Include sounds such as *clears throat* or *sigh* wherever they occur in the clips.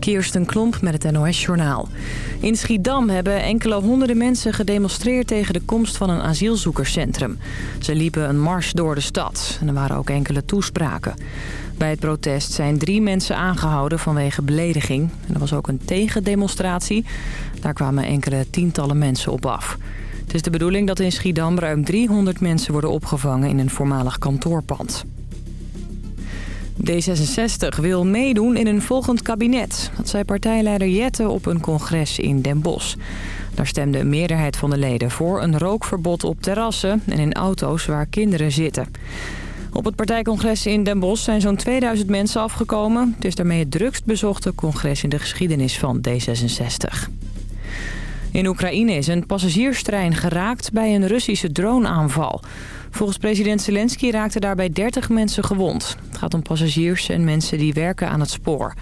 Kirsten Klomp met het NOS-journaal. In Schiedam hebben enkele honderden mensen gedemonstreerd tegen de komst van een asielzoekerscentrum. Ze liepen een mars door de stad en er waren ook enkele toespraken. Bij het protest zijn drie mensen aangehouden vanwege belediging. En er was ook een tegendemonstratie. Daar kwamen enkele tientallen mensen op af. Het is de bedoeling dat in Schiedam ruim 300 mensen worden opgevangen in een voormalig kantoorpand. D66 wil meedoen in een volgend kabinet. Dat zei partijleider Jette op een congres in Den Bosch. Daar stemde een meerderheid van de leden voor een rookverbod op terrassen en in auto's waar kinderen zitten. Op het partijcongres in Den Bosch zijn zo'n 2000 mensen afgekomen. Het is daarmee het drukst bezochte congres in de geschiedenis van D66. In Oekraïne is een passagierstrein geraakt bij een Russische droneaanval. Volgens president Zelensky raakten daarbij 30 mensen gewond. Het gaat om passagiers en mensen die werken aan het spoor.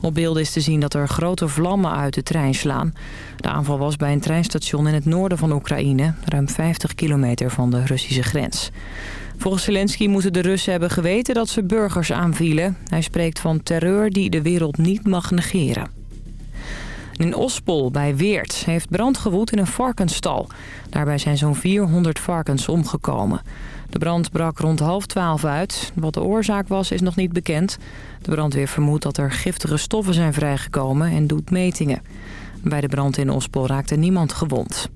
Op beelden is te zien dat er grote vlammen uit de trein slaan. De aanval was bij een treinstation in het noorden van Oekraïne... ruim 50 kilometer van de Russische grens. Volgens Zelensky moeten de Russen hebben geweten dat ze burgers aanvielen. Hij spreekt van terreur die de wereld niet mag negeren. In Ospol bij Weert heeft brand gewoed in een varkensstal. Daarbij zijn zo'n 400 varkens omgekomen. De brand brak rond half twaalf uit. Wat de oorzaak was is nog niet bekend. De brandweer vermoedt dat er giftige stoffen zijn vrijgekomen en doet metingen. Bij de brand in Ospol raakte niemand gewond.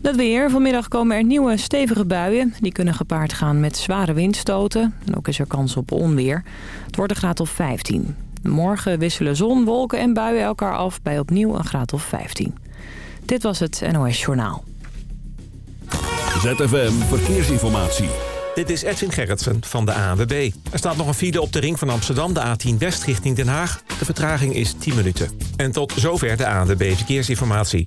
Dat weer. Vanmiddag komen er nieuwe stevige buien. Die kunnen gepaard gaan met zware windstoten. En ook is er kans op onweer. Het wordt een graad of 15. Morgen wisselen zon, wolken en buien elkaar af bij opnieuw een graad of 15. Dit was het NOS Journaal. ZFM Verkeersinformatie. Dit is Edwin Gerritsen van de ANWB. Er staat nog een file op de ring van Amsterdam, de A10 West richting Den Haag. De vertraging is 10 minuten. En tot zover de ANWB Verkeersinformatie.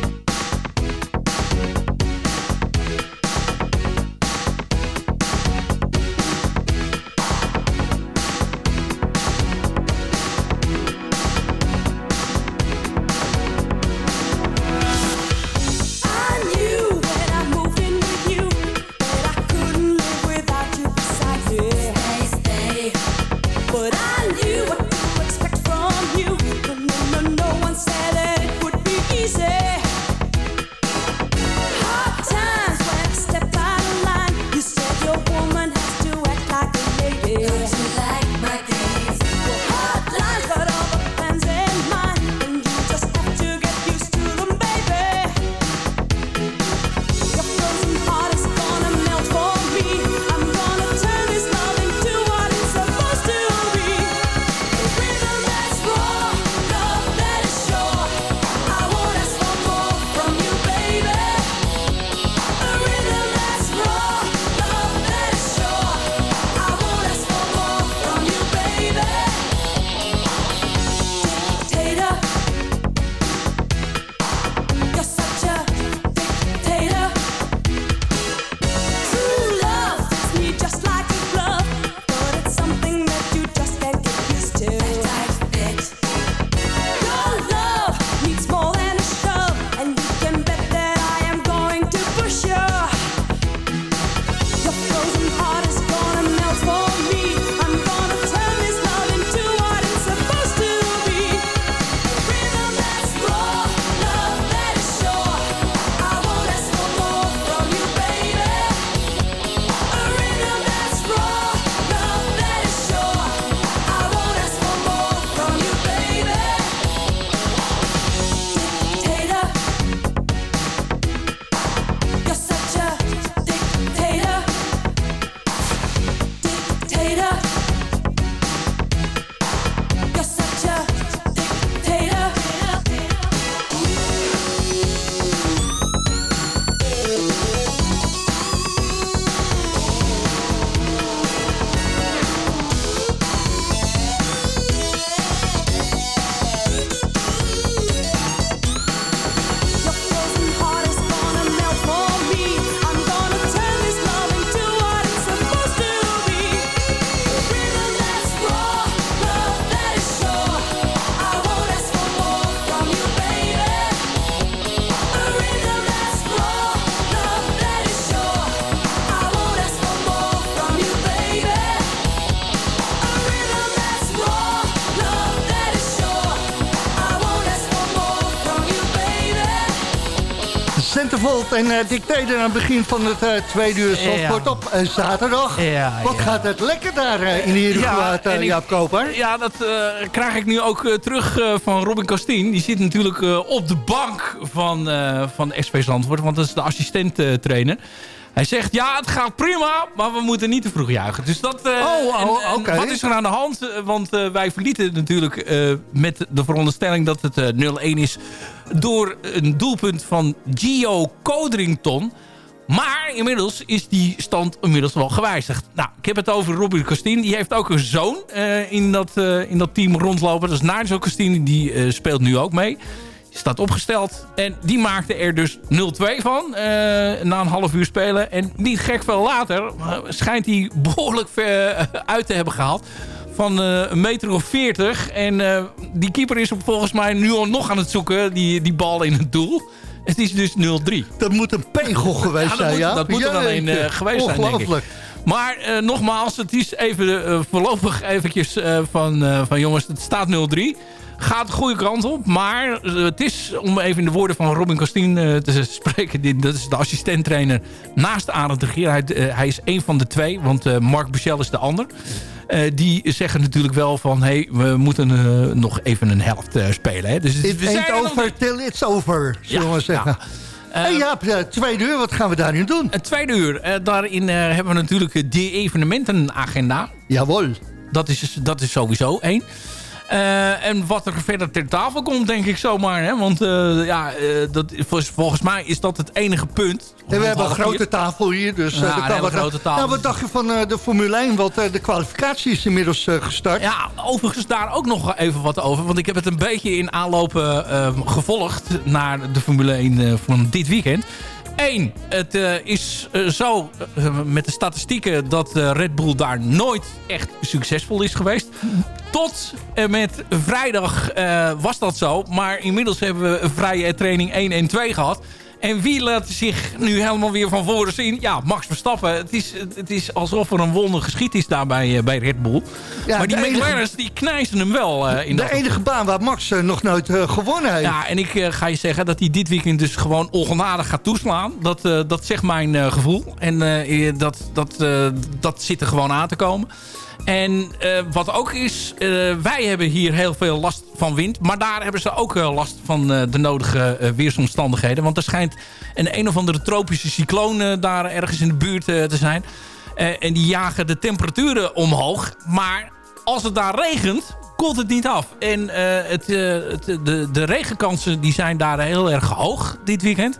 Centervolt en uh, Dictator aan het begin van het uh, tweede uur Zandvoort ja. op uh, zaterdag. Ja, Wat gaat het lekker daar in de Herengewaard, ja, Jaap Koper? Ja, dat krijg ik nu ook terug van Robin Castien. Die zit natuurlijk op de bank van, van SV Zandvoort, want dat is de assistent trainer. Hij zegt, ja, het gaat prima, maar we moeten niet te vroeg juichen. Dus dat, uh, oh, oh oké. Wat is er aan de hand? Eh, want uh, wij verlieten natuurlijk uh, met de veronderstelling dat het 0-1 is... door een doelpunt van Gio Codrington. Maar inmiddels is die stand inmiddels wel gewijzigd. Nou, ik heb het over Robin Costine. Die heeft ook een zoon in, dat, in dat team rondlopen. Dat is Nigel Costine. Die speelt nu ook mee staat opgesteld. En die maakte er dus 0-2 van. Uh, na een half uur spelen. En niet gek veel later uh, schijnt hij behoorlijk ver uh, uit te hebben gehaald. Van een meter of 40. En die keeper is volgens mij nu al nog aan het zoeken. Die, die bal in het doel. Het is dus 0-3. Dat moet een pegel *laughs* geweest zijn, ja? Dat moet er alleen geweest zijn, denk ik. Maar nogmaals, het is even voorlopig eventjes van, van jongens, het staat 0-3 gaat de goede kant op. Maar eh, het is, om even in de woorden van Robin Costien uh, te *laughs* spreken... dat is de assistenttrainer naast Arend de Geer. Hij, uh, hij, is een van de twee, want Mark Buchel is de ander. die zeggen natuurlijk wel van... hey, we moeten nog even een helft spelen. Hè. Dus It we zijn over till it's over, zullen we zeggen. Ja. hey Jaap, tweede uur, wat gaan we daarin doen? Een tweede uur, daarin hebben we natuurlijk de evenementenagenda. Jawel. Dat is, dat is sowieso één. Uh, en wat er verder ter tafel komt, denk ik zomaar. Hè? Want uh, ja, uh, dat, volgens mij is dat het enige punt. En we hebben een grote tafel hier. Dus, ja, kan wat, grote tafel. Nou, wat dacht je van de Formule 1? Want de kwalificatie is inmiddels gestart. Ja, overigens daar ook nog even wat over. Want ik heb het een beetje in aanlopen gevolgd naar de Formule 1 van dit weekend. Eén, het uh, is uh, zo uh, met de statistieken dat Red Bull daar nooit echt succesvol is geweest. Tot en met vrijdag was dat zo. Maar inmiddels hebben we vrije training 1 en 2 gehad. En wie laat zich nu helemaal weer van voren zien? Ja, Max Verstappen. Het is, het is alsof er een wonder geschiet is daar bij, eh, bij Red Bull. Ja, maar die McLaren's die knijzen hem wel uh, in De enige baan waar Max uh, nog nooit uh, gewonnen heeft. Ja, en ik ga je zeggen dat hij dit weekend dus gewoon ongenadig gaat toeslaan. Dat, dat zegt mijn gevoel. En dat, dat, dat zit er gewoon aan te komen. En uh, wat ook is, uh, wij hebben hier heel veel last van wind. Maar daar hebben ze ook uh, last van de nodige weersomstandigheden. Want er schijnt een een of andere tropische cycloon daar ergens in de buurt te zijn. en die jagen de temperaturen omhoog. Maar als het daar regent, koelt het niet af. En het, de, de regenkansen die zijn daar heel erg hoog dit weekend.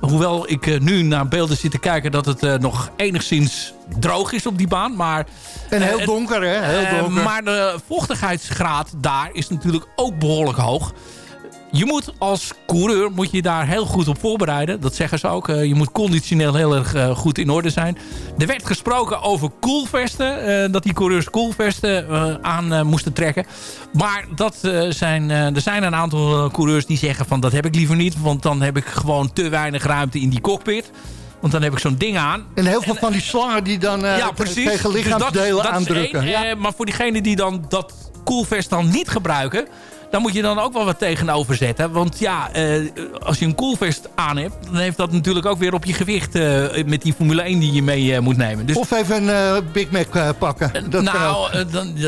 Hoewel ik uh, nu naar beelden zit te kijken dat het uh, nog enigszins droog is op die baan. Maar, en heel uh, donker, hè? Heel donker. maar de vochtigheidsgraad daar is natuurlijk ook behoorlijk hoog je moet als coureur moet je daar heel goed op voorbereiden. Dat zeggen ze ook. Uh, je moet conditioneel heel erg uh, goed in orde zijn. Er werd gesproken over koelvesten. Uh, dat die coureurs koelvesten aan moesten trekken. Maar dat, zijn, er zijn een aantal coureurs die zeggen van dat heb ik liever niet. Want dan heb ik gewoon te weinig ruimte in die cockpit. Want dan heb ik zo'n ding aan. En heel veel van die slangen die dan ja, tegen lichaamsdelen dus dat, aandrukken. Ja. maar voor diegenen die dan dat koelvest dan niet gebruiken daar moet je dan ook wel wat tegenover zetten. Want ja, uh, als je een koelvest aan hebt... dan heeft dat natuurlijk ook weer op je gewicht... Uh, met die Formule 1 die je mee uh, moet nemen. Dus, of even een Big Mac pakken. Dat nou,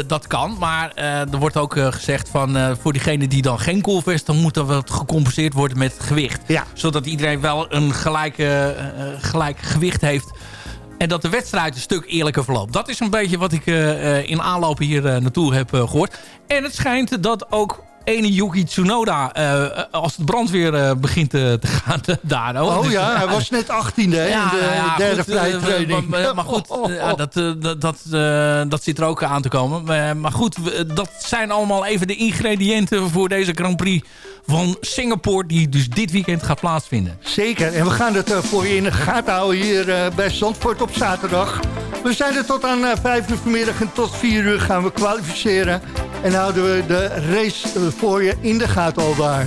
dat kan. Maar er wordt ook gezegd van... voor diegene die dan geen koelvest... dan moet er wat gecompenseerd worden met gewicht. Ja. Zodat iedereen wel een gelijke, gelijk gewicht heeft... En dat de wedstrijd een stuk eerlijker verloopt. Dat is een beetje wat ik in aanloop hier naartoe heb gehoord. En het schijnt dat ook ene Yuki Tsunoda, uh, als het brandweer uh, begint te, te gaan daar. Oh, oh ja, hij was net 18e ja, in de ja, derde vrije training. Maar, maar, goed, *laughs* dat, dat, dat, dat zit er ook aan te komen. maar goed, dat zijn allemaal even de ingrediënten voor deze Grand Prix van Singapore... die dus dit weekend gaat plaatsvinden. Zeker, en we gaan het voor je in de gaten houden hier bij Zandvoort op zaterdag. We zijn er tot aan 5 uur vanmiddag en tot 4 uur gaan we kwalificeren. En houden we de race voor je in de gaten al daar.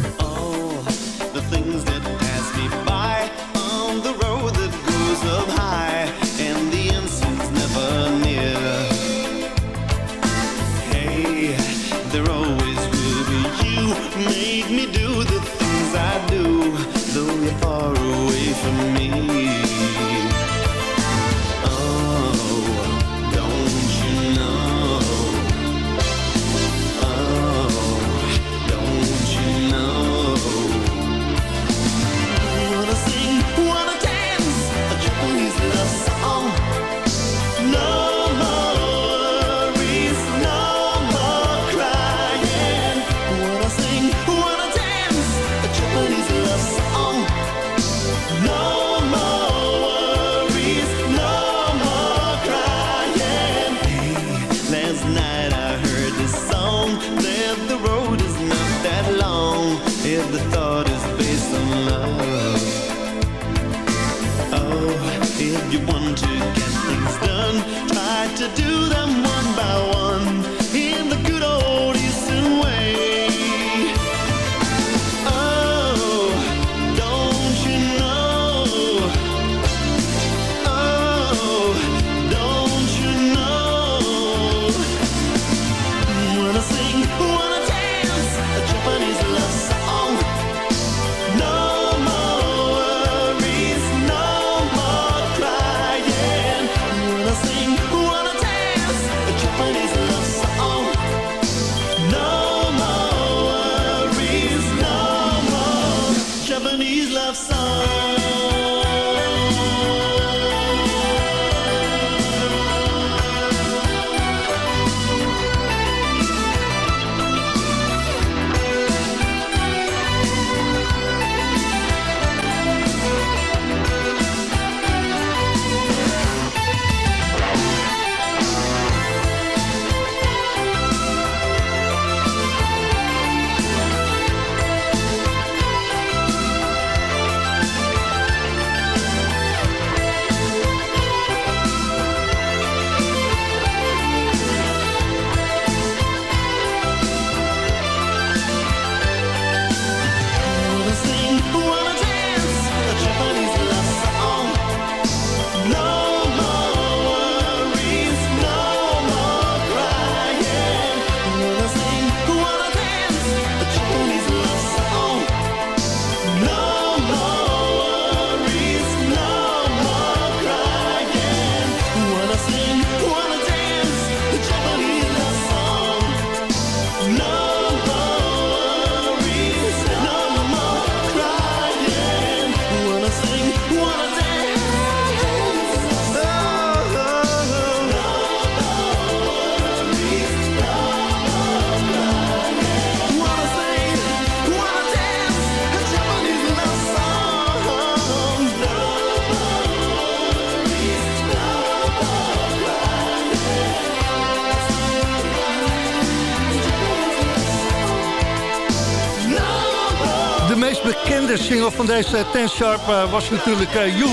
Van deze Ten Sharp uh, was natuurlijk uh, You.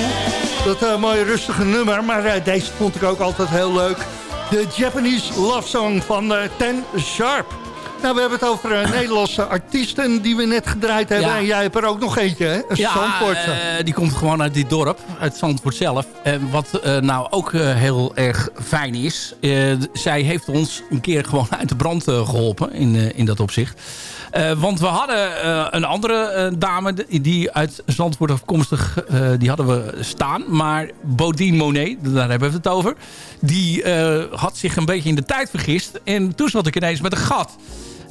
Dat uh, mooie rustige nummer, maar deze vond ik ook altijd heel leuk. De Japanese Love Song van Ten Sharp. Nou, we hebben het over Nederlandse artiesten die we net gedraaid hebben. En jij hebt er ook nog eentje, hè? Een ja, die komt gewoon uit dit dorp, uit Zandvoort zelf. En wat nou ook heel erg fijn is... zij heeft ons een keer gewoon uit de brand geholpen in, in dat opzicht. Uh, want we hadden uh, een andere uh, dame die uit Zandvoort afkomstig, die hadden we staan. Maar Bodine Monet, daar hebben we het over. Die had zich een beetje in de tijd vergist. En toen zat ik ineens met een gat.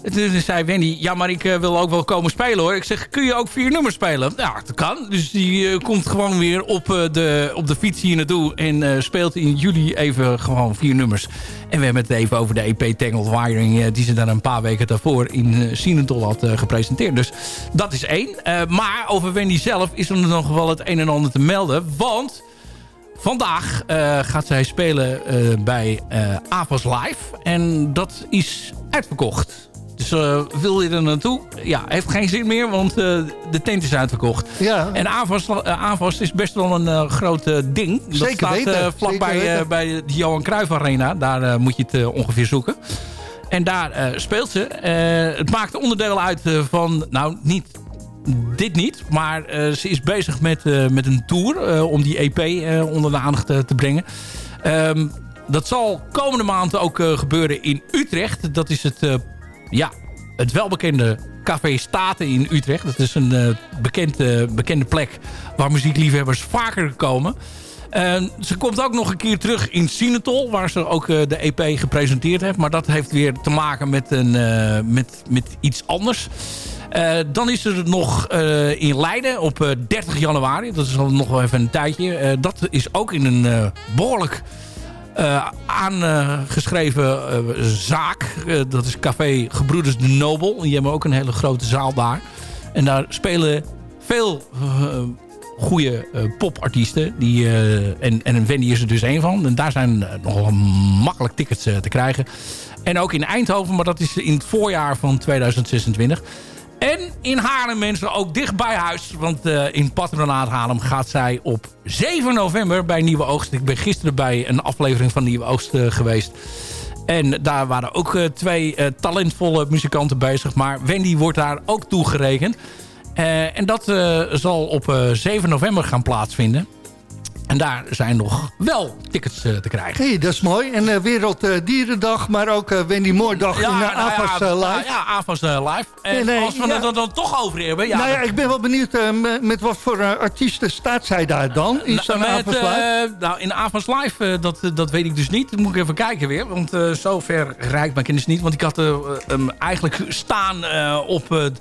Toen zei Wendy, ja, maar ik wil ook wel komen spelen hoor. Ik zeg, kun je ook vier nummers spelen? Ja, dat kan. Dus die komt gewoon weer op, de, op de fiets hier naartoe. En speelt in juli even gewoon vier nummers. En we hebben het even over de EP Tangled Wiring... die ze dan een paar weken daarvoor in uh, Sinentol had gepresenteerd. Dus dat is één. maar over Wendy zelf is er nog wel het een en ander te melden. Want... Vandaag gaat zij spelen bij Avas Live. En dat is uitverkocht. Dus uh, wil je er naartoe? Ja, heeft geen zin meer, want uh, de tent is uitverkocht. Ja. En AVAS, uh, AVAS is best wel een groot ding. Zeker dat staat weten. vlakbij Zeker bij de Johan Cruijff Arena. Daar moet je het ongeveer zoeken. En daar speelt ze. het maakt onderdeel uit van, nou niet dit niet. Maar ze is bezig met, met een tour om die EP onder de aandacht te brengen. Um, dat zal komende maand ook gebeuren in Utrecht. Dat is het ja, het welbekende Café Staten in Utrecht. Dat is een bekend, bekende plek waar muziekliefhebbers vaker komen. ze komt ook nog een keer terug in Sinatol, waar ze ook de EP gepresenteerd heeft. Maar dat heeft weer te maken met, een, met, met iets anders. dan is er nog in Leiden op 30 januari. Dat is nog wel even een tijdje. dat is ook in een behoorlijk uh, aangeschreven uh, zaak. Uh, dat is Café Gebroeders de Nobel. Die hebben ook een hele grote zaal daar. En daar spelen veel goede popartiesten. Die, en, en Wendy is er dus één van. En daar zijn nog makkelijk tickets te krijgen. En ook in Eindhoven, maar dat is in het voorjaar van 2026. En in Haarlem mensen ook dicht bij huis. Want uh, in Patronaat Haarlem gaat zij op 7 november bij Nieuwe Oogst. Ik ben gisteren bij een aflevering van Nieuwe Oogst uh, geweest. En daar waren ook uh, twee talentvolle muzikanten bezig. Maar Wendy wordt daar ook toegerekend. en dat zal op 7 november gaan plaatsvinden. En daar zijn nog wel tickets uh, te krijgen. hey, dat is mooi. En uh, Werelddierendag, maar ook uh, Wendy Moordag in nou AFAS ja, Live. Ja, AFAS Live. En nee, als we ja. het dan toch over hebben... Ja, nou ja, ik ben wel benieuwd met wat voor artiesten staat zij daar dan? In zo'n AFAS Live? nou, in AFAS Live, dat, dat weet ik dus niet. Dat moet ik even kijken weer. Want zover rijkt mijn kennis niet. Want ik had hem eigenlijk staan op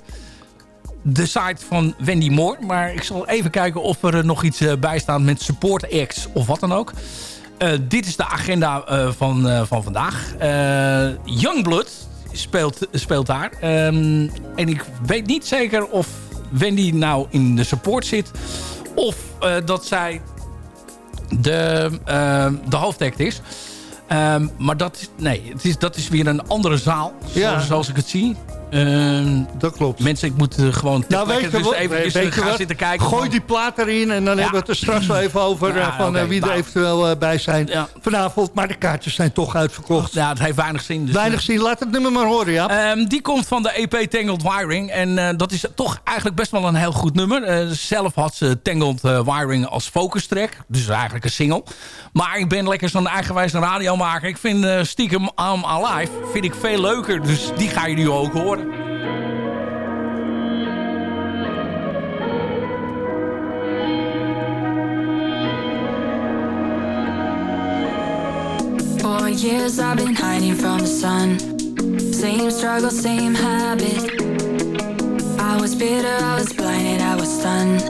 de site van Wendy Moore. Maar ik zal even kijken of er nog iets uh, bij staat met support acts of wat dan ook. Uh, dit is de agenda uh, van, van vandaag. Youngblood speelt, speelt daar. Um, en ik weet niet zeker of Wendy nou in de support zit. Of dat zij de, de hoofdact is. Um, maar dat, nee, het is, dat is weer een andere zaal. Ja. Zoals, zoals ik het zie. Uh, dat klopt. Mensen, ik moet uh, gewoon nou, weet dus even weet gaan zitten kijken. Gooi die plaat erin en dan ja. hebben we het er straks wel even over... Ja, uh, van okay, wie er nou. eventueel bij zijn ja. vanavond. Maar de kaartjes zijn toch uitverkocht. Ja, het heeft weinig zin. Dus weinig zin. Laat het nummer maar horen, ja. Um, die komt van de EP Tangled Wiring. En dat is toch eigenlijk best wel een heel goed nummer. zelf had ze Tangled Wiring als focus track. Dus eigenlijk een single. Maar ik ben lekker zo'n eigenwijze radiomaker. Ik vind stiekem I'm Alive vind ik veel leuker. Dus die ga je nu ook horen. For years I've been hiding from the sun. Same struggle, same habit. I was bitter, I was blinded, I was stunned.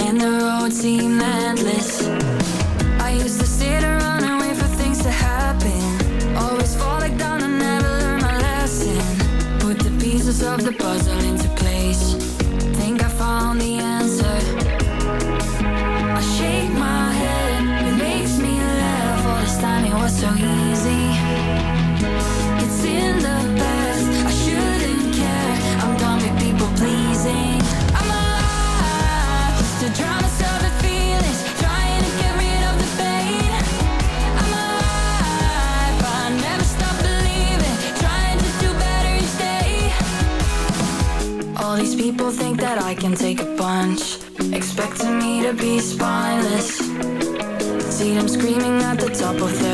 And the road seemed endless. I used to sit around and wait for things to happen pieces of the puzzle into place can take a punch Expecting me to be spineless. See them screaming at the top of their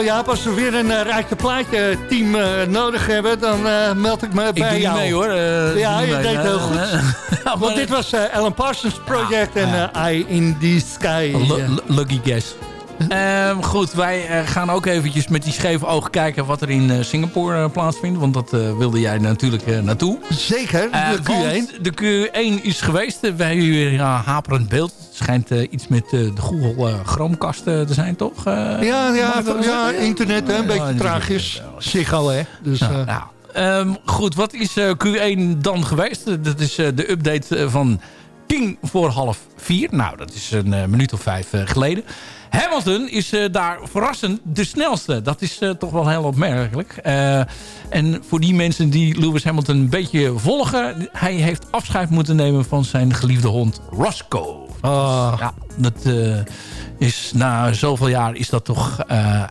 Nou ja, als we weer een uh, rijke plaatje team eh, nodig hebben, dan eh, meld ik me Ik bij doe niet jou. mee hoor. Eh, Ja, doe je deed heel Eh, goed. *laughs* eh, Want dit was eh, Alan Parsons Project en eh, Eye in the Sky. Lucky guess. Ehm, goed, wij eh, gaan ook eventjes met die scheve oog kijken wat er in eh, Singapore eh, plaatsvindt. Want dat wilde jij natuurlijk naartoe. Zeker, de Q1. want de Q1 is geweest. Wij hebben haperend beeld. Het schijnt iets met de Google Chromecast te zijn, toch? Ja, ja, ja, internet hè, een beetje tragisch. Ziggo hè. Dus, nou, goed, wat is eh, Q1 dan geweest? Dat is de update van tien voor half vier. Nou, dat is een minuut of vijf geleden. Hamilton is eh, daar verrassend de snelste. Dat is eh, toch wel heel opmerkelijk. Eh, en voor die mensen die Lewis Hamilton een beetje volgen... hij heeft afscheid moeten nemen van zijn geliefde hond Roscoe. ah, Ja, dat is na zoveel jaar is dat toch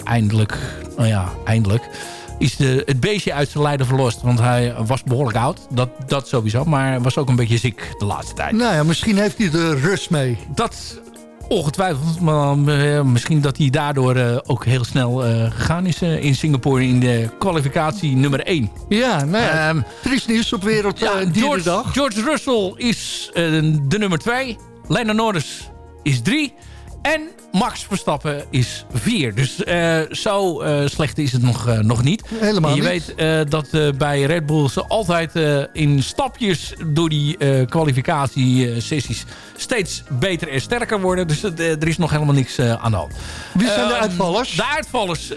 eindelijk, nou ja, eindelijk, is de, het beestje uit zijn lijden verlost. Want hij was behoorlijk oud, dat, dat sowieso, maar was ook een beetje ziek de laatste tijd. nou ja, misschien heeft hij er rust mee. Dat ongetwijfeld, maar eh, misschien dat hij daardoor eh, ook heel snel eh, gegaan is in Singapore in de kwalificatie nummer 1. Ja, nou ja, Ehm, triest nieuws op Wereld ja, George. George Russell is de nummer 2. Lando Norris is 3. En Max Verstappen is 4. Dus eh, zo eh, slecht is het nog, eh, nog niet. Helemaal En je niet. weet dat bij Red Bull ze altijd in stapjes door die kwalificatiesessies steeds beter en sterker worden. Dus er is nog helemaal niks aan de hand. Wie zijn de Ehm, uitvallers? De uitvallers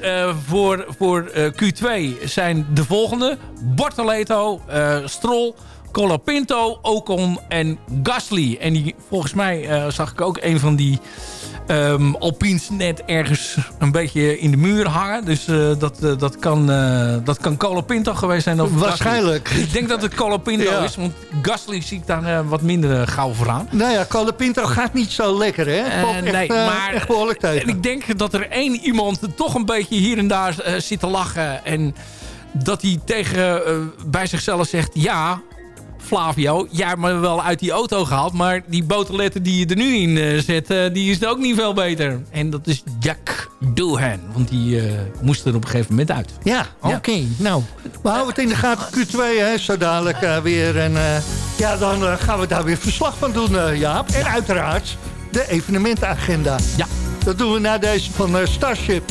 voor, voor eh, Q2 zijn de volgende. Bortoleto, Stroll, Colapinto, Ocon en Gasly. En die, volgens mij zag ik ook een van die ehm Alpines net ergens een beetje in de muur hangen. Dus eh, dat, eh, dat, kan, eh dat kan Colapinto geweest zijn. Of Waarschijnlijk. Gasly. Ik denk dat het Colapinto Ja. is. Want Gasly zie ik daar wat minder gauw voor aan. Nou ja, Colapinto gaat niet zo lekker, hè? Echt, nee, maar- echt behoorlijk tegen. En ik denk dat er één iemand toch een beetje hier en daar zit te lachen. En dat hij tegen bij zichzelf zegt... Ja, Flavio, jij hebt me wel uit die auto gehaald... maar die boterletter die je er nu in eh, zet... eh, die is ook niet veel beter. En dat is Jack Doohan. Want die eh, moest er op een gegeven moment uit. Ja, oké. Nou, we houden het in de gaten Q2, hè, zo dadelijk weer. En ja, dan gaan we daar weer verslag van doen, Jaap. En uiteraard de evenementenagenda. Ja. Dat doen we na deze van Starship.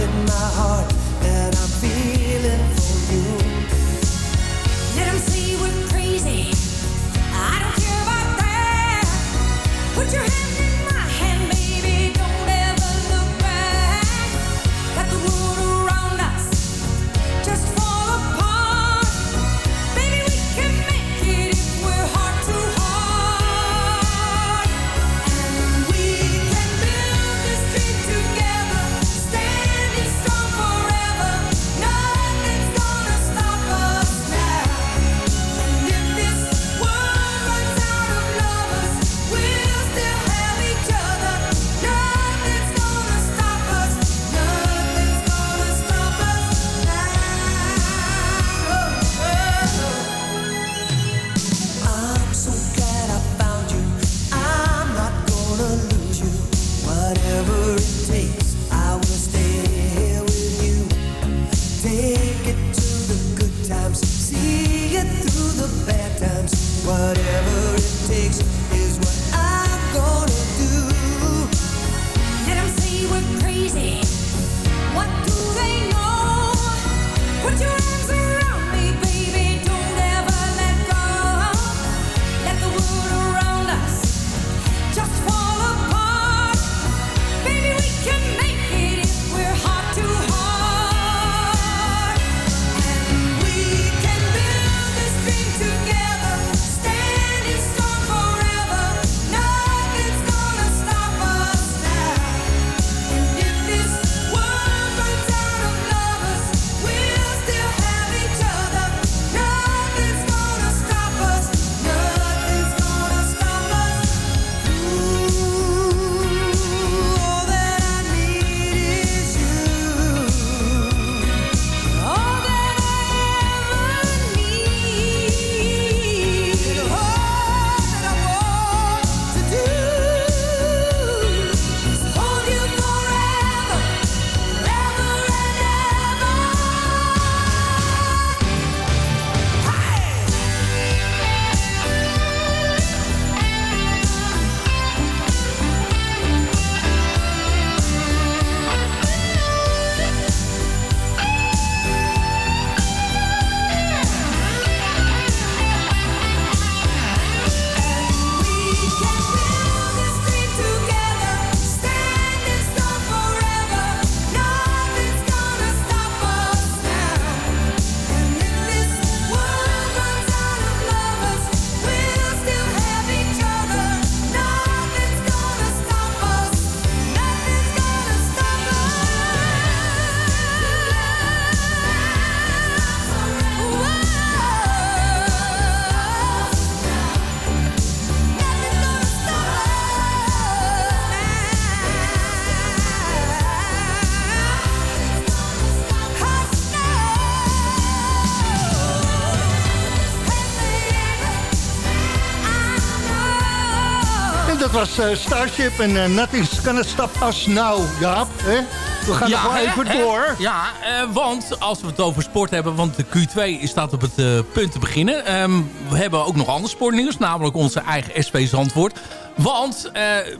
was eh, Starship en eh, Nothing's Gonna Stop Us Now, Jaap. Hè? We gaan nog wel even hè? door. Ja, eh, want als we het over sport hebben... want de Q2 staat op het punt te beginnen. Ehm, we hebben ook nog ander sportnieuws, namelijk onze eigen SV Zandvoort. Want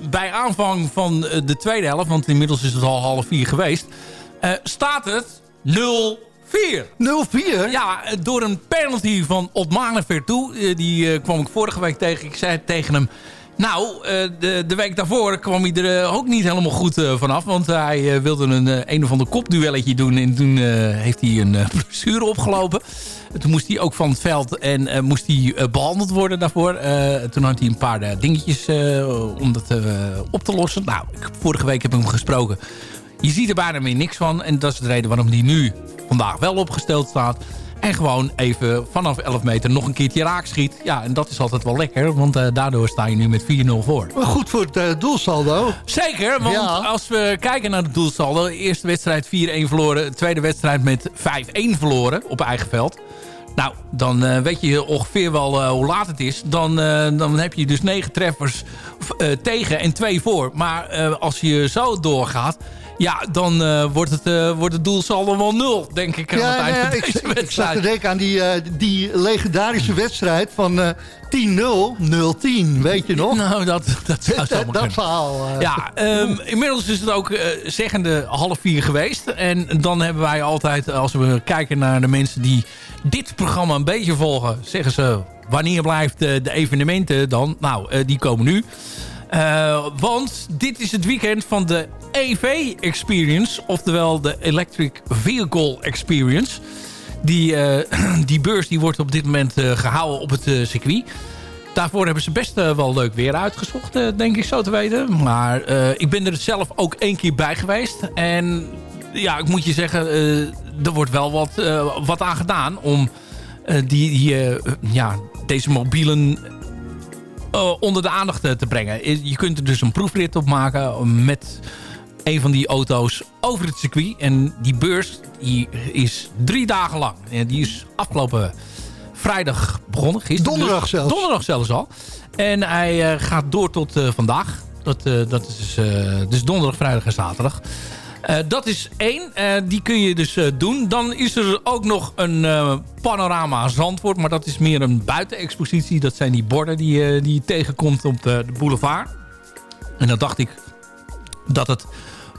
bij aanvang van de tweede helft... want inmiddels is het al half vier geweest... staat het 0-4. 0-4? Ja, door een penalty van Otmane Vertoe. Uh, die uh, kwam ik vorige week tegen. Ik zei tegen hem... Nou, uh, de, de week daarvoor kwam hij er ook niet helemaal goed uh, vanaf. Want hij wilde een, een of ander kopduelletje doen. En toen heeft hij een *laughs* blessure opgelopen. Toen moest hij ook van het veld en moest hij behandeld worden daarvoor. toen had hij een paar dingetjes om dat op te lossen. Nou, vorige week heb ik hem gesproken. Je ziet er bijna meer niks van. En dat is de reden waarom hij nu vandaag wel opgesteld staat. En gewoon even vanaf 11 meter nog een keertje raak schiet. Ja, en dat is altijd wel lekker. Want uh, daardoor sta je nu met 4-0 voor. Maar goed voor het uh, doelsaldo. Zeker, want ja. als we kijken naar het doelsaldo. Eerste wedstrijd 4-1 verloren. Tweede wedstrijd met 5-1 verloren op eigen veld. Nou, dan uh, weet je ongeveer wel hoe laat het is. Dan, dan heb je dus 9 treffers tegen en 2 voor. Maar als je zo doorgaat ja, dan uh, wordt, het, uh, wordt het doelsaldo wel nul, denk ik. Ja, aan het van ik, ik zat te denken aan die, uh, die legendarische wedstrijd van 10-0, 0-10, weet je nog? Nou, dat, dat zou zo *laughs* Dat, dat verhaal. Ja, um, inmiddels is het ook zeggende half vier geweest. En dan hebben wij altijd, als we kijken naar de mensen die dit programma een beetje volgen... zeggen ze, wanneer blijft de evenementen dan? Nou, die komen nu. Uh, want dit is het weekend van de EV Experience. Oftewel de Electric Vehicle Experience. Die, uh, *clears throat* die beurs die wordt op dit moment uh, gehouden op het circuit. Daarvoor hebben ze best wel leuk weer uitgezocht, denk ik zo te weten. Maar ik ben er zelf ook één keer bij geweest. En ja, ik moet je zeggen, er wordt wel wat, wat aan gedaan om die, die ja, deze mobielen uh, onder de aandacht te brengen. Je kunt er dus een proefrit op maken met een van die auto's over het circuit. En die beurs die is drie dagen lang. En die is afgelopen vrijdag begonnen. Gisteren donderdag dus, zelfs. Donderdag zelfs al. En hij uh, gaat door tot uh, vandaag. Dat, dat is dus donderdag, vrijdag en zaterdag. Uh, dat is één. Uh, die kun je dus uh, doen. Dan is er ook nog een panorama Zandvoort. Maar dat is meer een buitenexpositie. Dat zijn die borden die, die je tegenkomt op de boulevard. En dan dacht ik dat het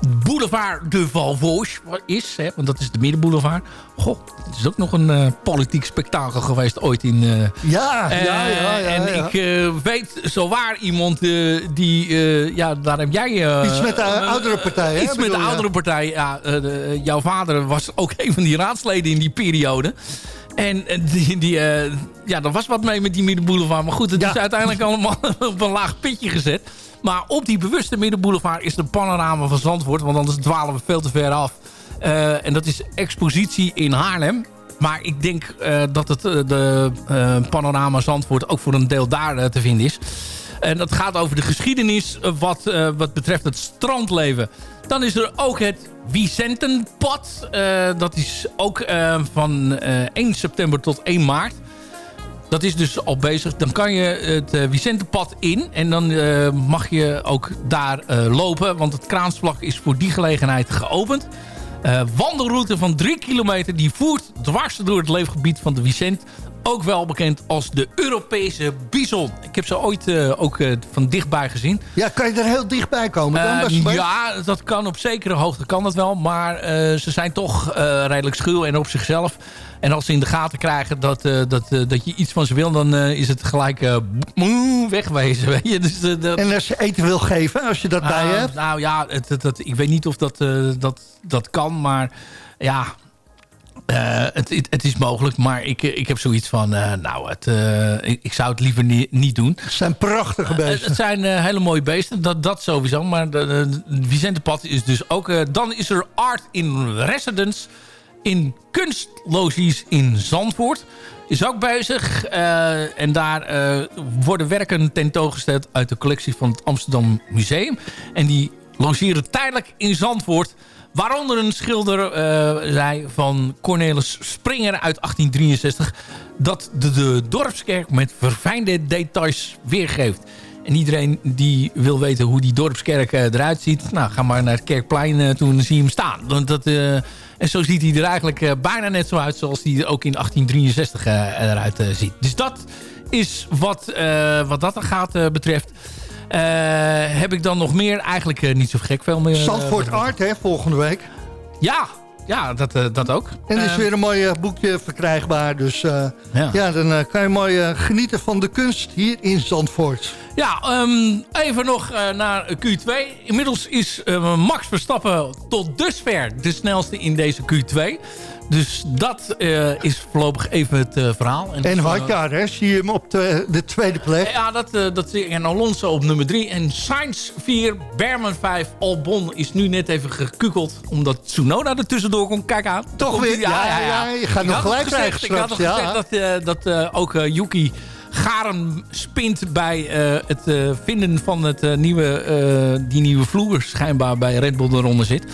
Boulevard de Valvauche is. Hè, want dat is de middenboulevard. Goh, het is ook nog een uh, politiek spektakel geweest ooit in... Uh, ja, ja, ja, ja, En ja. ik weet zowaar iemand die... ja, daar heb jij... iets met de oudere partij, Iets met de oudere partij. Ja, de, jouw vader was ook een van die raadsleden in die periode. En die, die, ja, er was wat mee met die middenboulevard. Maar goed, het is uiteindelijk allemaal *laughs* op een laag pitje gezet. Maar op die bewuste middenboulevard is de panorama van Zandvoort. Want anders dwalen we veel te ver af. Uh, en dat is expositie in Haarlem. Maar ik denk uh, dat het, de panorama Zandvoort ook voor een deel daar te vinden is. En dat gaat over de geschiedenis wat, wat betreft het strandleven. Dan is er ook het Vicentenpad. Dat is ook van uh, 1 september tot 1 maart. Dat is dus al bezig. Dan kan je het Vicentenpad in. En dan mag je ook daar lopen. Want het Kraansvlag is voor die gelegenheid geopend. wandelroute van 3 kilometer. Die voert dwars door het leefgebied van de Vicent ook wel bekend als de Europese bison. Ik heb ze ooit uh, ook uh, van dichtbij gezien. Ja, kan je er heel dichtbij komen dan? Uh, ja, dat kan op zekere hoogte kan dat wel. Maar ze zijn toch redelijk schuw en op zichzelf. En als ze in de gaten krijgen dat, dat, dat je iets van ze wil... dan is het gelijk wegwezen. *laughs* Weet je? Dus, dat... En als je eten wil geven, als je dat bij hebt? Nou ja, het, het, het, ik weet niet of dat, dat, dat kan, maar... Ja, uh, het, het, het, is mogelijk, maar ik, ik heb zoiets van... Uh, nou, het, uh, ik, ik, zou het liever nie, niet doen. Het zijn prachtige beesten. het zijn hele mooie beesten, dat, dat sowieso. Maar de, de Vicentepad is dus ook... dan is er Art in Residence in kunstlogies in Zandvoort. Is ook bezig. en daar worden werken tentoongesteld uit de collectie van het Amsterdam Museum. En die logeren tijdelijk in Zandvoort... Waaronder een schilderij uh, van Cornelis Springer uit 1863... dat de, de dorpskerk met verfijnde details weergeeft. En iedereen die wil weten hoe die dorpskerk uh, eruit ziet... nou, ga maar naar het Kerkplein uh, toe en zie hem staan. Dat, en zo ziet hij er eigenlijk bijna net zo uit... zoals hij ook in 1863 eruit ziet. Dus dat is wat, wat dat er gaat betreft... Uh, heb ik dan nog meer? Eigenlijk uh, niet zo gek veel meer. Zandvoort uh, Art, hè, volgende week. Ja, ja dat, eh, dat ook. En er is Eh, weer een mooi eh, boekje verkrijgbaar. Dus eh, Ja. ja. dan eh, kan je mooi eh, genieten van de kunst hier in Zandvoort. Ja, ehm, even nog eh, naar Q2. Inmiddels is eh, Max Verstappen tot dusver de snelste in deze Q2. Dus dat eh, is voorlopig even het eh, verhaal. En dus, eh, hè, zie je hem op de, de tweede plek. Ja, dat, eh, dat. En Alonso op nummer 3. En Sainz 4, Berman 5. Albon is nu net even gekukeld. Omdat Tsunoda er tussendoor komt. Kijk aan. Toch weer? hij. Ja, ja, je gaat Ik nog gelijk krijgen Ik had nog gezegd ja. dat, dat ook Yuki garen spint bij het vinden van het, nieuwe, die nieuwe vloer. Schijnbaar bij Red Bull eronder zit.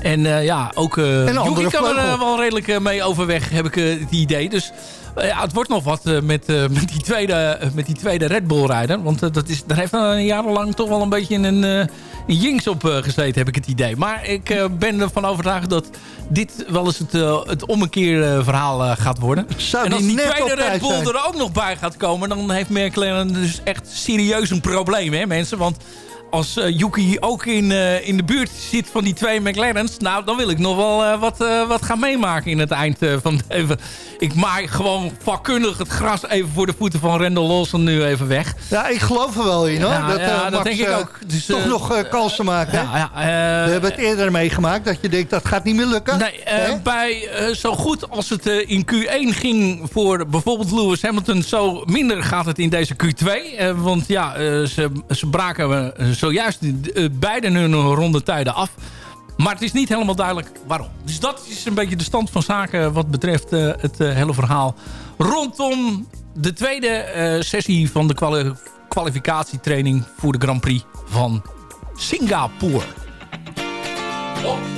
En eh, ja, ook Yuki kan er vleugel. eh, wel redelijk mee overweg, heb ik het idee. Dus ja, het wordt nog wat met, *laughs* met, die tweede, met die tweede Red Bull-rijder. Want eh, dat is, daar heeft uh, jarenlang toch wel een beetje een, een jinx op gezeten, heb ik het idee. Maar ik ben ervan overtuigd dat dit wel eens het, het ommekeer verhaal gaat worden. Zou en als die tweede Red Bull zijn? er ook nog bij gaat komen... dan heeft McLaren dus echt serieus een probleem, hè mensen. Want als eh, Yuki ook in, eh, in de buurt zit van die twee McLaren's... nou, dan wil ik nog wel eh, wat, wat gaan meemaken in het eind van even. Ik maai gewoon vakkundig het gras even voor de voeten van Randall Lawson nu even weg. Ja, ik geloof er wel in hoor. Ja, dat, ja, dat denk ik ook. Dus, toch nog kansen maken. Ja, ja, We hebben het eerder meegemaakt dat je denkt dat gaat niet meer lukken. Nee, bij zo goed als het in Q1 ging voor bijvoorbeeld Lewis Hamilton... zo minder gaat het in deze Q2. Eh, want ja, ze, ze braken eh, zojuist uh, beide hun rondetijden af. Maar het is niet helemaal duidelijk waarom. Dus dat is een beetje de stand van zaken wat betreft eh, het eh, hele verhaal... rondom de tweede eh, sessie van de kwali- kwalificatietraining... voor de Grand Prix van Singapore. Oh.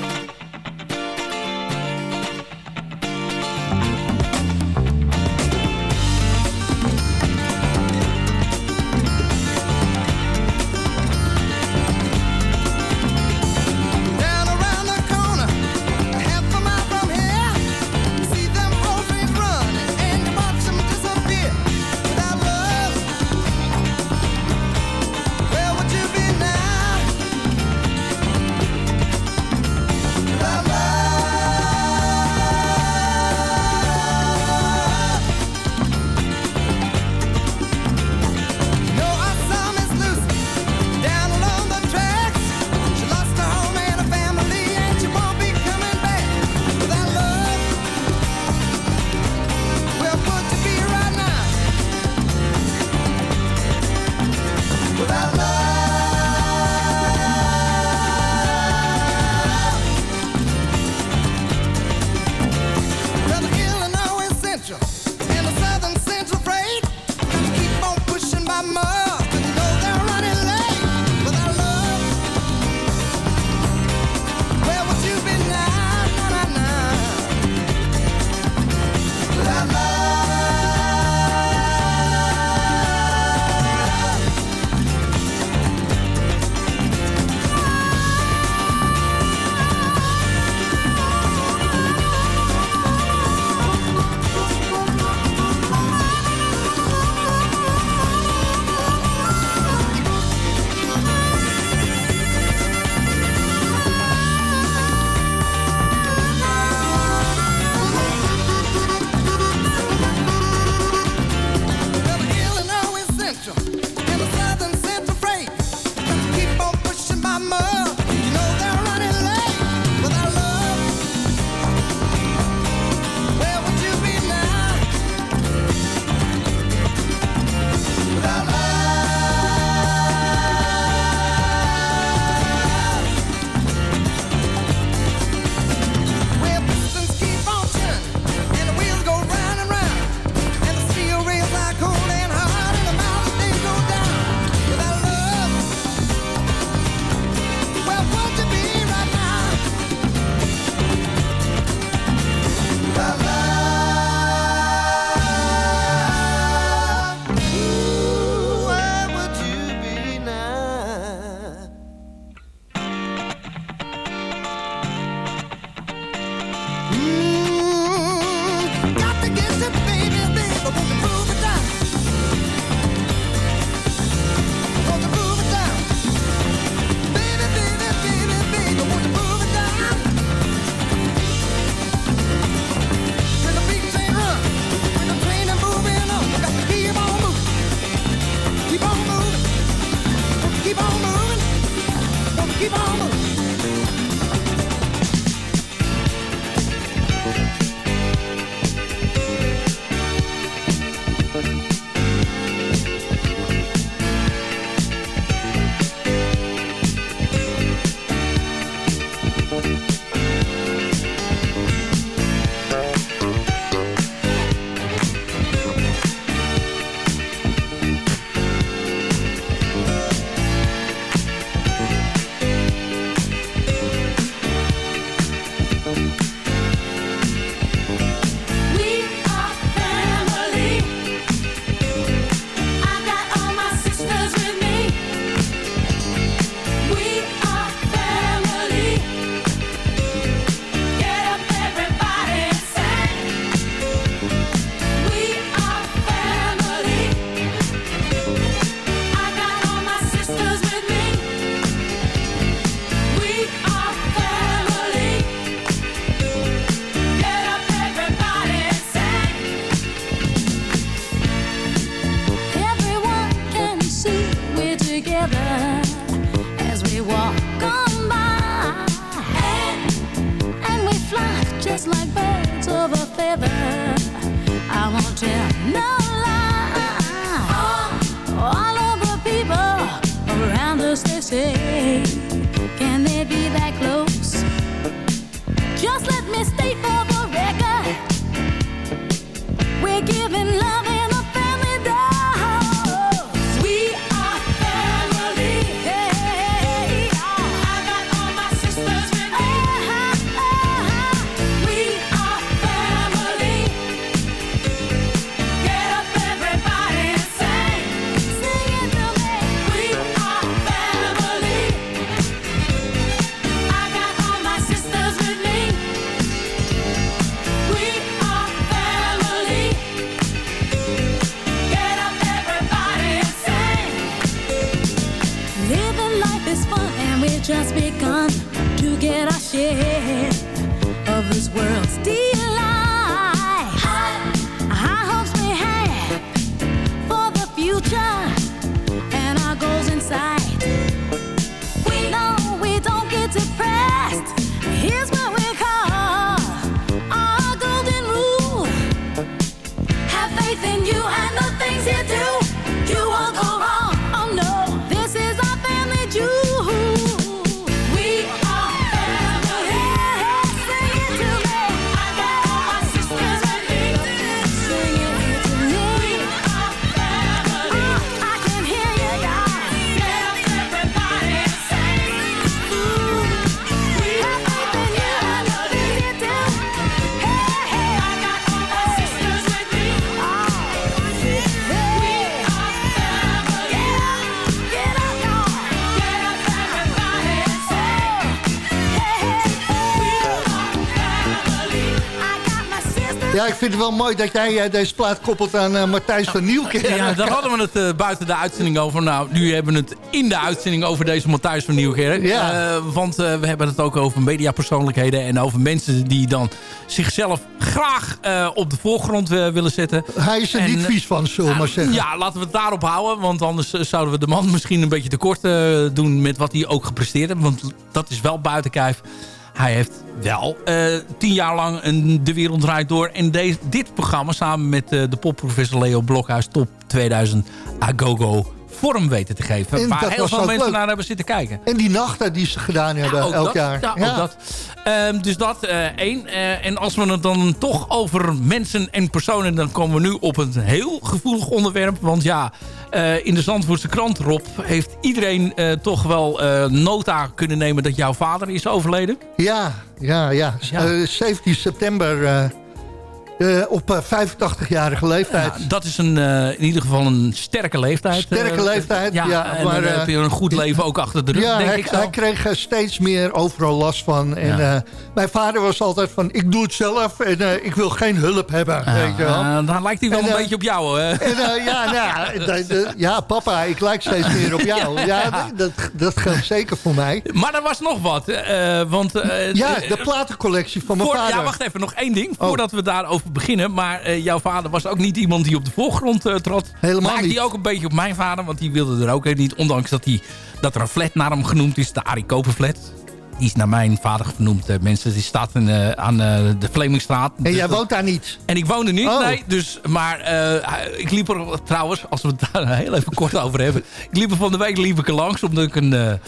Ja, ik vind het wel mooi dat jij eh, deze plaat koppelt aan eh, Matthijs van Nieuwkerk. Ja, daar hadden we het eh, buiten de uitzending over. Nou, nu hebben we het in de uitzending over deze Matthijs van Nieuwkerk. Ja. Want we hebben het ook over mediapersoonlijkheden... en over mensen die dan zichzelf graag op de voorgrond willen zetten. Hij is er En, niet vies van, zullen we maar zeggen. Ja, laten we het daarop houden. Want anders zouden we de man misschien een beetje tekort doen... met wat hij ook gepresteerd heeft. Want dat is wel buiten kijf. Hij heeft wel eh, tien jaar lang een, de wereld draait door. En deze, dit programma samen met eh, de popprofessor Leo Blokhuis... Top 2000 Agogo vorm weten te geven. En waar heel veel mensen leuk. naar hebben zitten kijken. En die nachten die ze gedaan hebben Ook elk dat, jaar. Ja, ook dat. Ehm, dus dat eh, één. Eh, en als we het dan toch over mensen en personen... dan komen we nu op een heel gevoelig onderwerp. Want ja, eh, in de Zandvoortse krant, Rob... heeft iedereen toch wel nota kunnen nemen... dat jouw vader is overleden. Ja, ja, ja. Ja. Eh, 17 september eh, eh, op eh, 85-jarige leeftijd. Ja, dat is een, eh, in ieder geval een sterke leeftijd. Sterke Eh, leeftijd, ja, en maar, dan eh, heb je een goed leven ook achter de rug, ja, denk hij, ik zo. hij kreeg er steeds meer overal last van. En, Ja. eh, mijn vader was altijd van, ik doe het zelf en eh, ik wil geen hulp hebben. weet je wel. Eh, dan lijkt hij wel En, een eh, beetje op jou. hè? En, eh, ja, *laughs* nou, ja, papa, ik lijk steeds meer op jou. Ja, dat, dat geldt zeker voor mij. Maar er was nog wat. eh, want, eh, Ja, eh, de platencollectie van mijn voor- vader. Ja, wacht even. Nog één ding. Oh. Voordat we daarover beginnen. Maar eh, jouw vader was ook niet iemand die op de voorgrond uh, trad. Helemaal Lijkt niet. hij ook een beetje op mijn vader. Want die wilde er ook niet. Ondanks dat, hij, dat er een flat naar hem genoemd is. De Arie Koper flat. Die is naar mijn vader genoemd. Uh, mensen, die staat in, aan de Vlemingstraat. En dus jij woont daar niet? En ik woon er niet, oh. nee. Dus, maar ik liep er trouwens, als we het daar *laughs* heel even kort over hebben. Ik liep er van de week liep ik er langs. Omdat ik een,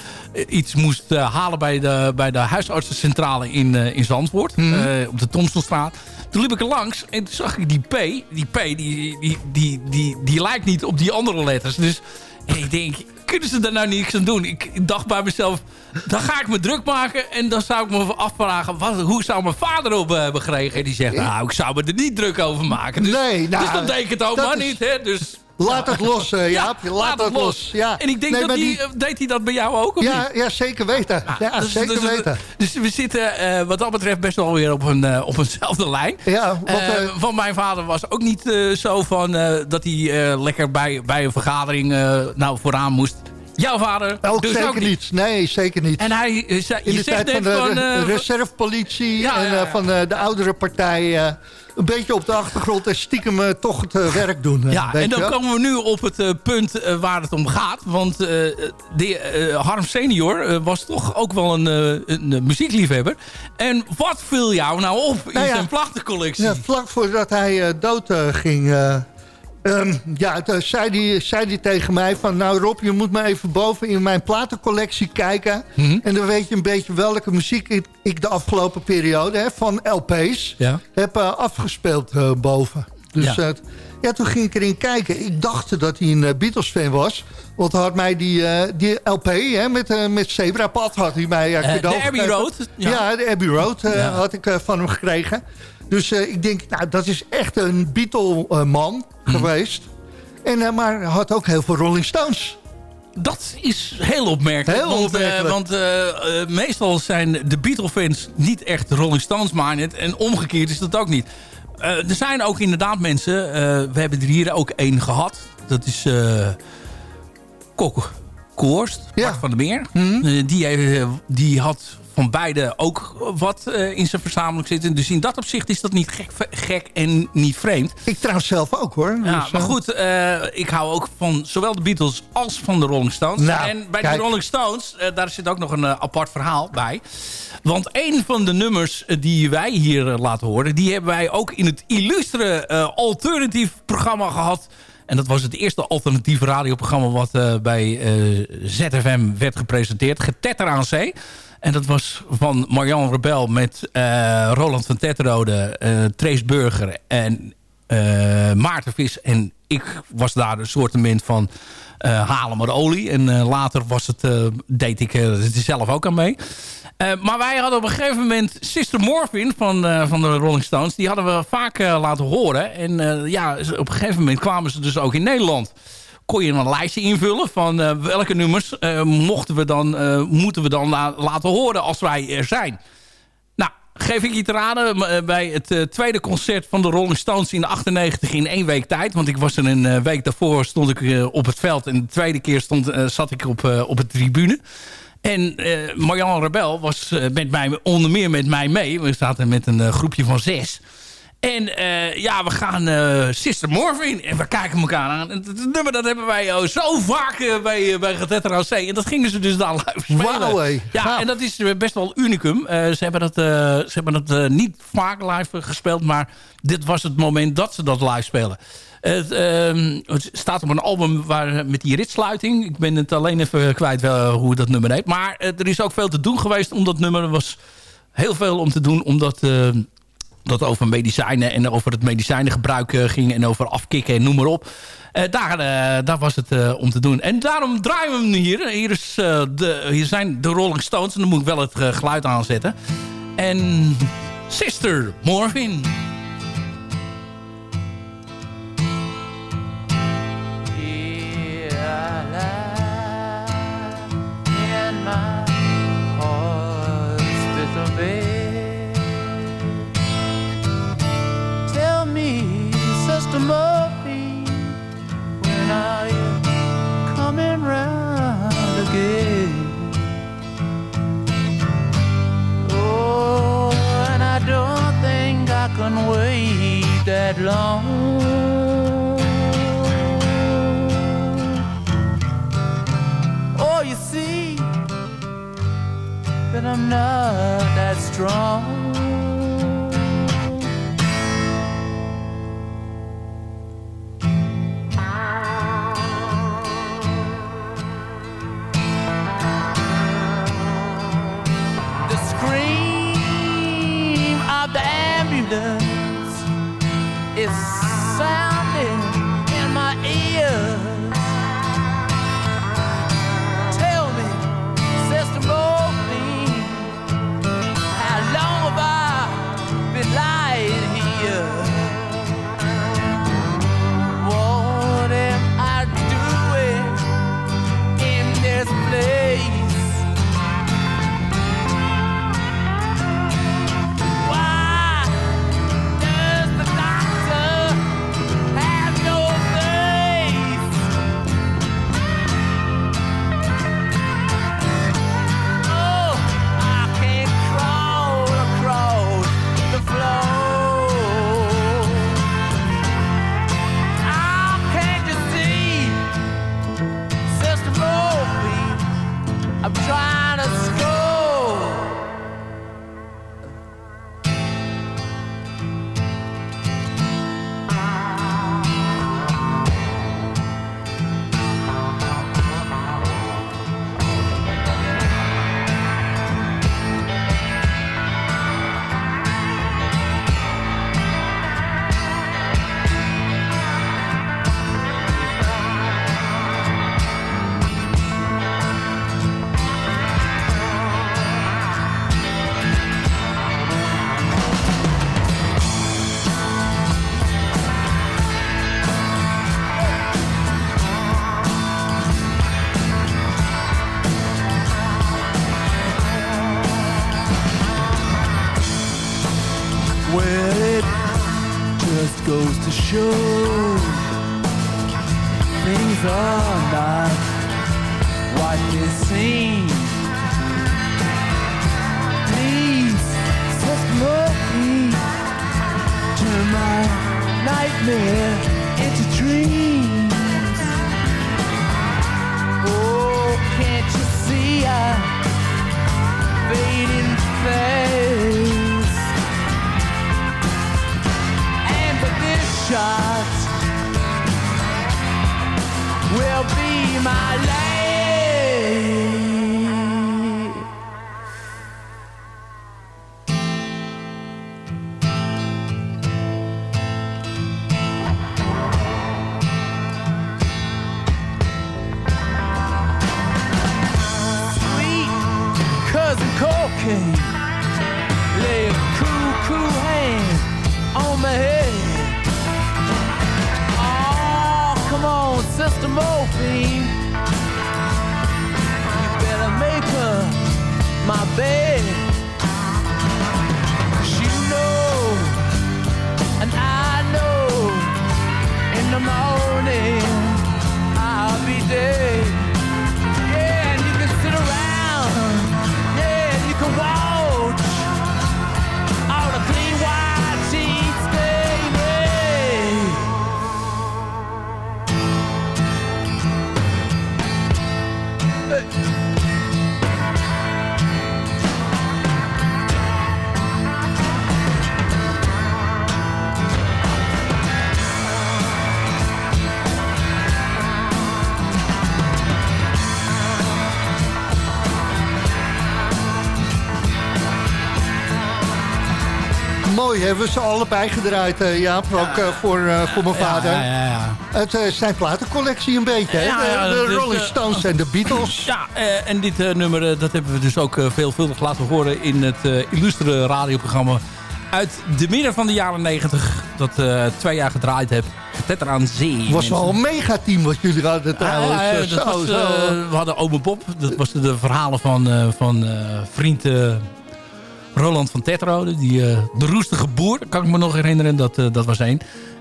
iets moest halen bij de, bij de huisartsencentrale in, in Zandvoort. Mm -hmm. op de Thomsonstraat. Toen liep ik er langs en toen zag ik die P. Die P, die, die, die, die, lijkt niet op die andere letters. Dus ik denk, kunnen ze daar nou niks aan doen? Ik dacht bij mezelf, dan ga ik me druk maken. En dan zou ik me afvragen, wat, hoe zou mijn vader op hebben gekregen? En die zegt, nou, ik zou me er niet druk over maken. Dus, nee, nou, dus dan deed ik het ook maar is... niet. Hè? Dus, Laat het los, *laughs* Jaap. Ja, laat, laat, het los. los. Ja. En ik denk nee, dat die, die, deed hij dat bij jou ook, of ja, niet? Ja, zeker weten. Ja, ja dus, zeker dus, weten. Dus we zitten uh, wat dat betreft best wel weer op, een, uh, op eenzelfde lijn. Ja, uh, van mijn vader was ook niet zo van dat hij lekker bij, bij een vergadering nou vooraan moest. Jouw vader ook dus zeker ook niet. niet. Nee, zeker niet. En hij zei, In de tijd van de van, uh, reservepolitie ja, en uh, ja, van de, de oudere partij... Een beetje op de achtergrond en stiekem toch het werk doen. Ja, en dan wel? komen we nu op het punt waar het om gaat. Want de, Harm senior was toch ook wel een, een, muziekliefhebber. En wat viel jou nou op in nou ja, zijn plachtencollectie? Ja, vlak voordat hij dood ging... Um, ja, toen zei hij zei die tegen mij van... nou Rob, je moet maar even boven in mijn platencollectie kijken. Mm -hmm. En dan weet je een beetje welke muziek ik, ik de afgelopen periode... Hè, van LP's ja. heb uh, afgespeeld uh, boven. Dus ja. Uh, ja, toen ging ik erin kijken. Ik dacht dat hij een Beatles-fan was. Want had mij die, die LP hè, met, met Zebrapad had hij mij De Abbey Road? Ja. ja, de Abbey Road had ik van hem gekregen. Dus uh, ik denk, nou, dat is echt een Beatle-man mm. geweest. En, uh, maar hij had ook heel veel Rolling Stones. Dat is heel opmerkelijk. Heel opmerkelijk. Want, uh, want meestal zijn de Beatle-fans niet echt Rolling Stones-minded. En omgekeerd is dat ook niet. er zijn ook inderdaad mensen... we hebben er hier ook één gehad. Dat is... Kok Koorst, ja. van der Meer. Mm. die, die had van beide ook wat uh, in zijn verzameling zitten. Dus in dat opzicht is dat niet gek, gek en niet vreemd. Ik trouwens zelf ook hoor. Ja, dus, maar goed, uh, ik hou ook van zowel de Beatles als van de Rolling Stones. Nou, en bij kijk. de Rolling Stones, uh, daar zit ook nog een apart verhaal bij. Want een van de nummers die wij hier laten horen... die hebben wij ook in het illustre alternatief programma gehad... En dat was het eerste alternatieve radioprogramma... wat bij ZFM werd gepresenteerd. Getetter aan zee. En dat was van Marianne Rebel met uh, Roland van Tetterode, Trace Burger en Maarten Vis. En ik was daar een soortement van halen maar olie. En later was het, deed ik er zelf ook aan mee. Uh, maar wij hadden op een gegeven moment Sister Morphine van, uh, van de Rolling Stones. Die hadden we vaak uh, laten horen. En ja, op een gegeven moment kwamen ze dus ook in Nederland. Kon je een lijstje invullen van welke nummers mochten we dan, moeten we dan la laten horen als wij er zijn. Nou, geef ik je te raden bij het tweede concert van de Rolling Stones in 98 in één week tijd. Want ik was er een week daarvoor stond ik op het veld. En de tweede keer stond, zat ik op, op de tribune. En uh, Marjan Rebel was met mij, onder meer met mij mee. We zaten met een groepje van zes. En ja, we gaan Sister Morphine. En we kijken elkaar aan. Het nummer dat hebben wij oh, zo vaak bij, bij Getetter AC. En dat gingen ze dus daar live *laughs* spelen. Wow, hey. Ja, en dat is best wel unicum. ze hebben dat, ze hebben dat niet vaak live gespeeld. Maar dit was het moment dat ze dat live spelen. Het, uh, het, staat op een album waar, met die ritsluiting. Ik ben het alleen even kwijt hoe dat nummer heet. Maar uh, er is ook veel te doen geweest om dat nummer. Er was heel veel om te doen omdat uh, dat over medicijnen en over het medicijnengebruik uh, ging. En over afkicken en noem maar op. daar, daar was het om te doen. En daarom draaien we hem hier. Hier, is, de, hier zijn de Rolling Stones. En dan moet ik wel het geluid aanzetten. En Sister Morphine. can wait that long. Oh, you see that I'm not that strong. Nightmare into dreams. Oh, can't you see I fading and this shot will be my last. Hebben we ze allebei gedraaid, eh, Jaap. Ook eh, voor, eh, voor mijn vader. Ja, ja, ja. Het is zijn platencollectie een beetje, hè? Ja, ja, de Rolling Stones en de Beatles. Ja, eh, en dit eh, nummer dat hebben we dus ook eh, veelvuldig laten horen in het eh, illustere radioprogramma uit de midden van de jaren 90 dat eh, twee jaar gedraaid heb. Tetter aan zee. Het was wel een megateam wat jullie hadden trouwens. Ja, ja, ja, dat zo, was, zo. we hadden Ome Bob. Dat was de, de verhalen van, eh, van eh, vriend eh, Roland van Tetrode. Die, eh, de roestige boer, kan ik me nog herinneren. Dat, eh, dat was één.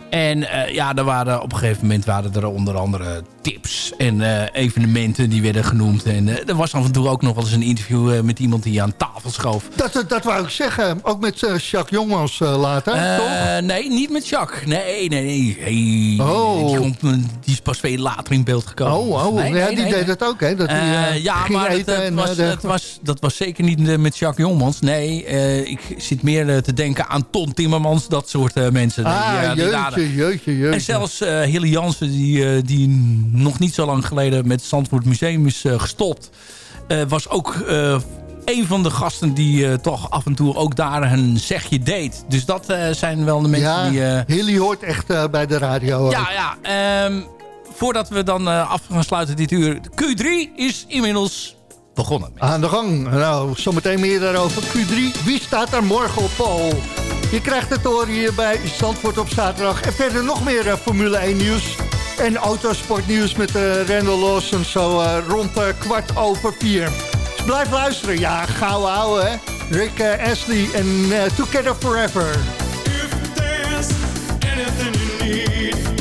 En eh, ja, er waren, op een gegeven moment waren er onder andere tips en eh, evenementen die werden genoemd. En eh, er was af en toe ook nog wel eens een interview eh, met iemand die aan tafel schoof. Dat, dat wou ik zeggen. Ook met Jacques Jongens eh, later, toch? nee, niet met Jacques. Nee, nee, nee. Hey, Oh. die, komt, die is pas veel later in beeld gekomen. Oh, oh Nee, ja, nee, die nee, deed het ook, hè? Dat eh, ja, maar en was, dergelijke. was, dat was zeker niet met Jacques Jongmans. Nee, ik zit meer te denken aan Ton Timmermans. Dat soort mensen. die, Ah, die jeutje, jeutje, jeutje. En zelfs Hilly Jansen, die, die nog niet zo lang geleden met het Zandvoort Museum is eh, gestopt... eh, was ook eh, een van de gasten die toch af en toe ook daar een zegje deed. Dus dat zijn wel de mensen ja, die... eh, Hilly hoort echt bij de radio. ook. ja, ja. ehm, voordat we dan af gaan sluiten dit uur. Q3 is inmiddels begonnen. Aan de gang. Nou, zometeen meer daarover. Q3, wie staat er morgen op Paul? Je krijgt het horen hier bij Zandvoort op zaterdag. En verder nog meer Formule 1 nieuws. En autosportnieuws met uh, Randall Lawson zo eh, rond eh, kwart over vier. Dus blijf luisteren. Ja, gauw houden hè. Rick Astley en Together Forever. If there's anything you need,